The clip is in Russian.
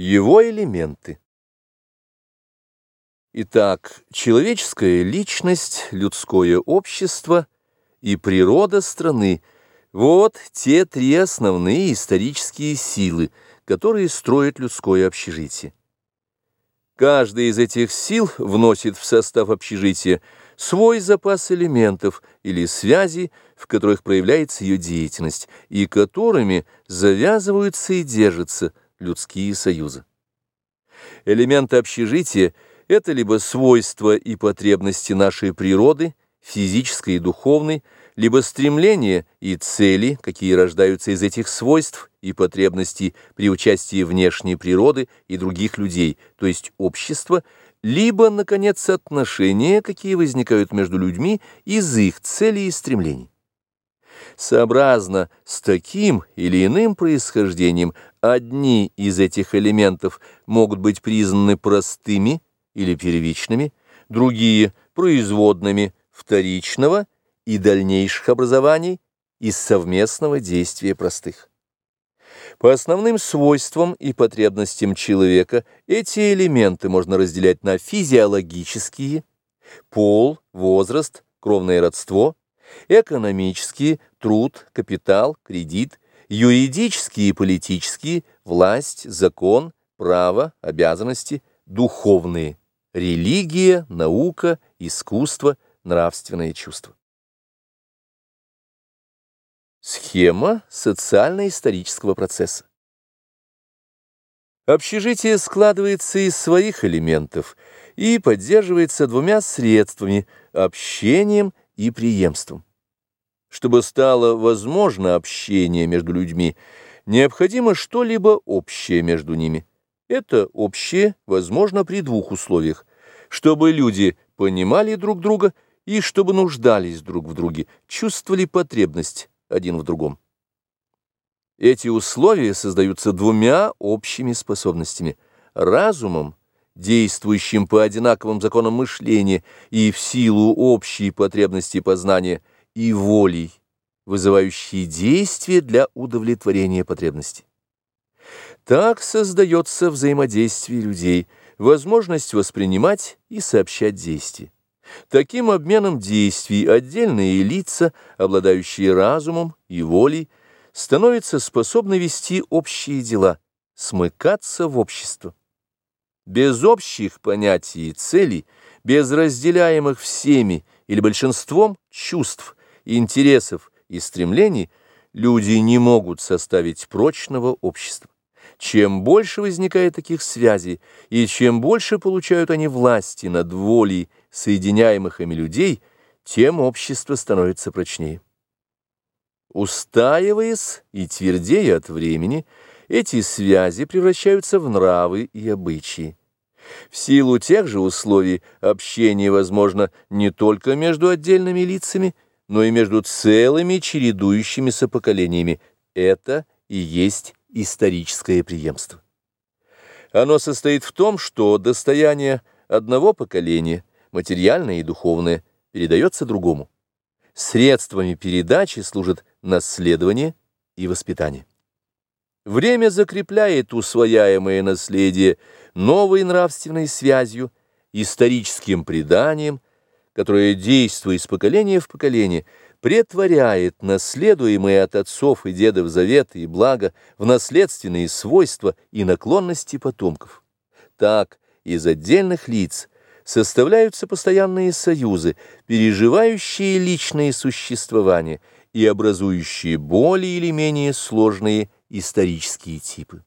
Его элементы. Итак, человеческая личность, людское общество и природа страны – вот те три основные исторические силы, которые строят людское общежитие. Каждая из этих сил вносит в состав общежития свой запас элементов или связей, в которых проявляется ее деятельность, и которыми завязываются и держатся – людские союзы. Элементы общежития – это либо свойства и потребности нашей природы, физической и духовной, либо стремления и цели, какие рождаются из этих свойств и потребностей при участии внешней природы и других людей, то есть общества, либо, наконец, отношения, какие возникают между людьми из их целей и стремлений. Сообразно с таким или иным происхождением одни из этих элементов могут быть признаны простыми или первичными, другие – производными вторичного и дальнейших образований из совместного действия простых. По основным свойствам и потребностям человека эти элементы можно разделять на физиологические, пол, возраст, кровное родство, экономические, труд, капитал, кредит, юридические и политические, власть, закон, право, обязанности, духовные, религия, наука, искусство, нравственные чувства. Схема социально-исторического процесса. Общежитие складывается из своих элементов и поддерживается двумя средствами – общением и преемством. Чтобы стало возможно общение между людьми, необходимо что-либо общее между ними. Это общее возможно при двух условиях. Чтобы люди понимали друг друга и чтобы нуждались друг в друге, чувствовали потребность один в другом. Эти условия создаются двумя общими способностями – разумом, действующим по одинаковым законам мышления и в силу общей потребности познания – и волей, вызывающие действия для удовлетворения потребностей. Так создается взаимодействие людей, возможность воспринимать и сообщать действия. Таким обменом действий отдельные лица, обладающие разумом и волей, становятся способны вести общие дела, смыкаться в общество. Без общих понятий и целей, без разделяемых всеми или большинством чувств, интересов и стремлений люди не могут составить прочного общества. Чем больше возникает таких связей, и чем больше получают они власти над волей соединяемых ими людей, тем общество становится прочнее. Устаиваясь и твердея от времени, эти связи превращаются в нравы и обычаи. В силу тех же условий общение возможно не только между отдельными лицами, но и между целыми чередующимися поколениями. Это и есть историческое преемство. Оно состоит в том, что достояние одного поколения, материальное и духовное, передается другому. Средствами передачи служат наследование и воспитание. Время закрепляет усвояемое наследие новой нравственной связью, историческим преданием, которое, действуя из поколения в поколение, претворяет наследуемые от отцов и дедов заветы и блага в наследственные свойства и наклонности потомков. Так из отдельных лиц составляются постоянные союзы, переживающие личные существования и образующие более или менее сложные исторические типы.